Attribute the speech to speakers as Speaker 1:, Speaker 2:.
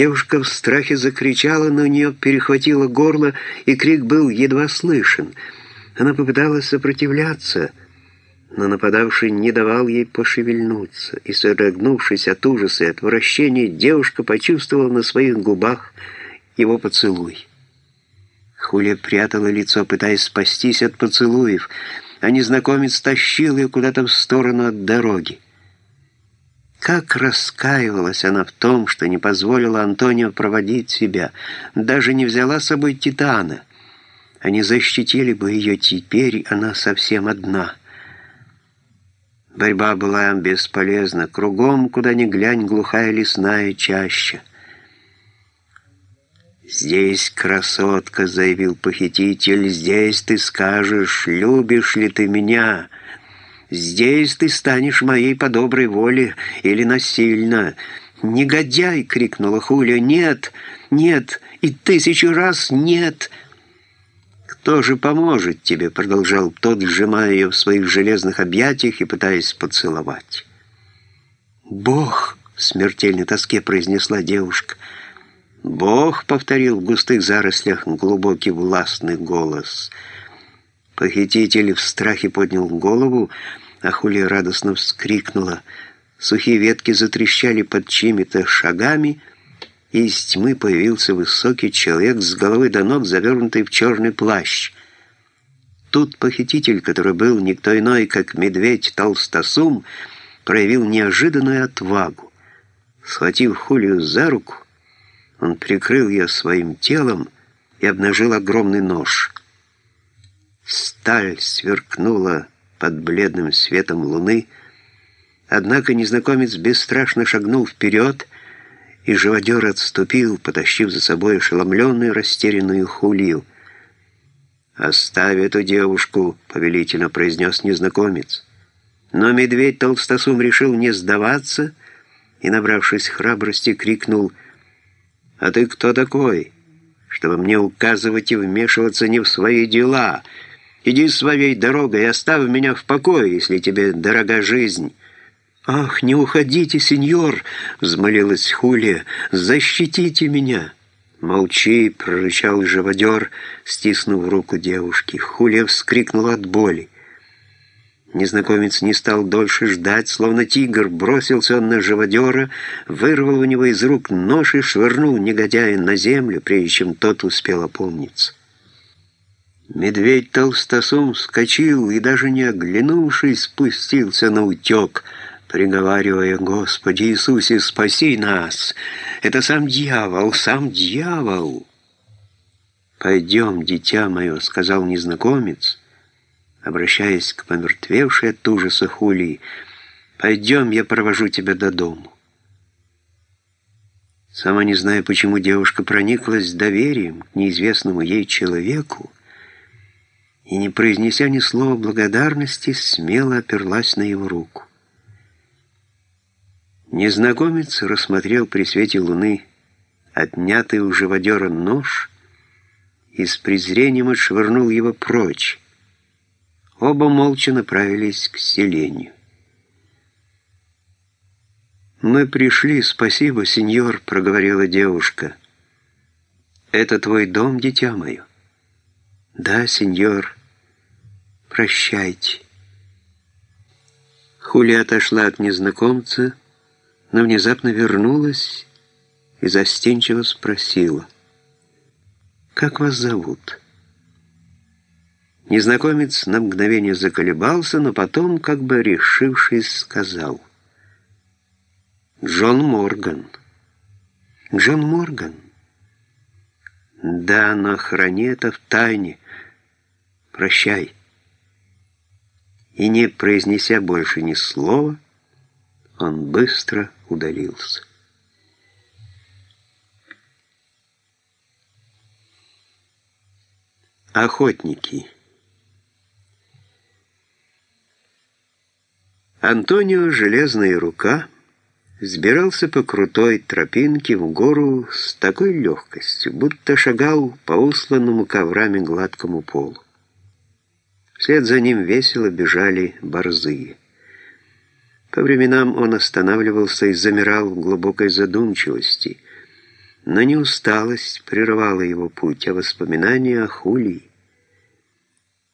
Speaker 1: Девушка в страхе закричала, но у нее перехватило горло, и крик был едва слышен. Она попыталась сопротивляться, но нападавший не давал ей пошевельнуться, и, содрогнувшись от ужаса и отвращения, девушка почувствовала на своих губах его поцелуй. Хуля прятала лицо, пытаясь спастись от поцелуев, а незнакомец тащил ее куда-то в сторону от дороги. Как раскаивалась она в том, что не позволила Антонио проводить себя, даже не взяла с собой Титана. Они защитили бы ее теперь, она совсем одна. Борьба была бесполезна. Кругом, куда ни глянь, глухая лесная чаща. «Здесь красотка», — заявил похититель, — «здесь ты скажешь, любишь ли ты меня?» Здесь ты станешь моей по доброй воле или насильно. «Негодяй!» — крикнула Хуля. «Нет! Нет! И тысячу раз нет!» «Кто же поможет тебе?» — продолжал тот, сжимая ее в своих железных объятиях и пытаясь поцеловать. «Бог!» — в смертельной тоске произнесла девушка. «Бог!» — повторил в густых зарослях глубокий властный голос. Похититель в страхе поднял голову, а Хулия радостно вскрикнула. Сухие ветки затрещали под чьими-то шагами, и из тьмы появился высокий человек с головы до ног, завернутый в черный плащ. Тут похититель, который был никто иной, как медведь Толстосум, проявил неожиданную отвагу. Схватив Хулию за руку, он прикрыл ее своим телом и обнажил огромный нож. Сталь сверкнула под бледным светом луны, однако незнакомец бесстрашно шагнул вперед, и живодер отступил, потащив за собой ошеломленную, растерянную хулию. «Оставь эту девушку», — повелительно произнес незнакомец. Но медведь Толстосум решил не сдаваться и, набравшись храбрости, крикнул «А ты кто такой, чтобы мне указывать и вмешиваться не в свои дела?» Иди своей дорогой и оставь меня в покое, если тебе дорога жизнь». «Ах, не уходите, сеньор!» — взмолилась Хулия. «Защитите меня!» «Молчи!» — прорычал живодер, стиснув руку девушки. Хулия вскрикнула от боли. Незнакомец не стал дольше ждать, словно тигр, бросился он на живодера, вырвал у него из рук нож и швырнул негодяя на землю, прежде чем тот успел опомниться. Медведь толстосум вскочил и, даже не оглянувшись, спустился на утек, приговаривая, «Господи Иисусе, спаси нас! Это сам дьявол, сам дьявол!» «Пойдем, дитя мое», — сказал незнакомец, обращаясь к помертвевшей от ужаса Хулии, «пойдем, я провожу тебя до дому». Сама не зная, почему девушка прониклась доверием к неизвестному ей человеку, и, не произнеся ни слова благодарности, смело оперлась на его руку. Незнакомец рассмотрел при свете луны отнятый у живодера нож и с презрением отшвырнул его прочь. Оба молча направились к селению. «Мы пришли, спасибо, сеньор», — проговорила девушка. «Это твой дом, дитя мое?» «Да, сеньор». Прощайте. Хуля отошла от незнакомца, но внезапно вернулась и застенчиво спросила. «Как вас зовут?» Незнакомец на мгновение заколебался, но потом, как бы решившись, сказал. «Джон Морган». «Джон Морган?» «Да, но храни это в тайне. Прощай» и, не произнеся больше ни слова, он быстро удалился. Охотники Антонио Железная Рука сбирался по крутой тропинке в гору с такой легкостью, будто шагал по усланному коврами гладкому полу. Вслед за ним весело бежали борзые. По временам он останавливался и замирал в глубокой задумчивости, Но не усталость прерывала его путь, а воспоминания о Хулии.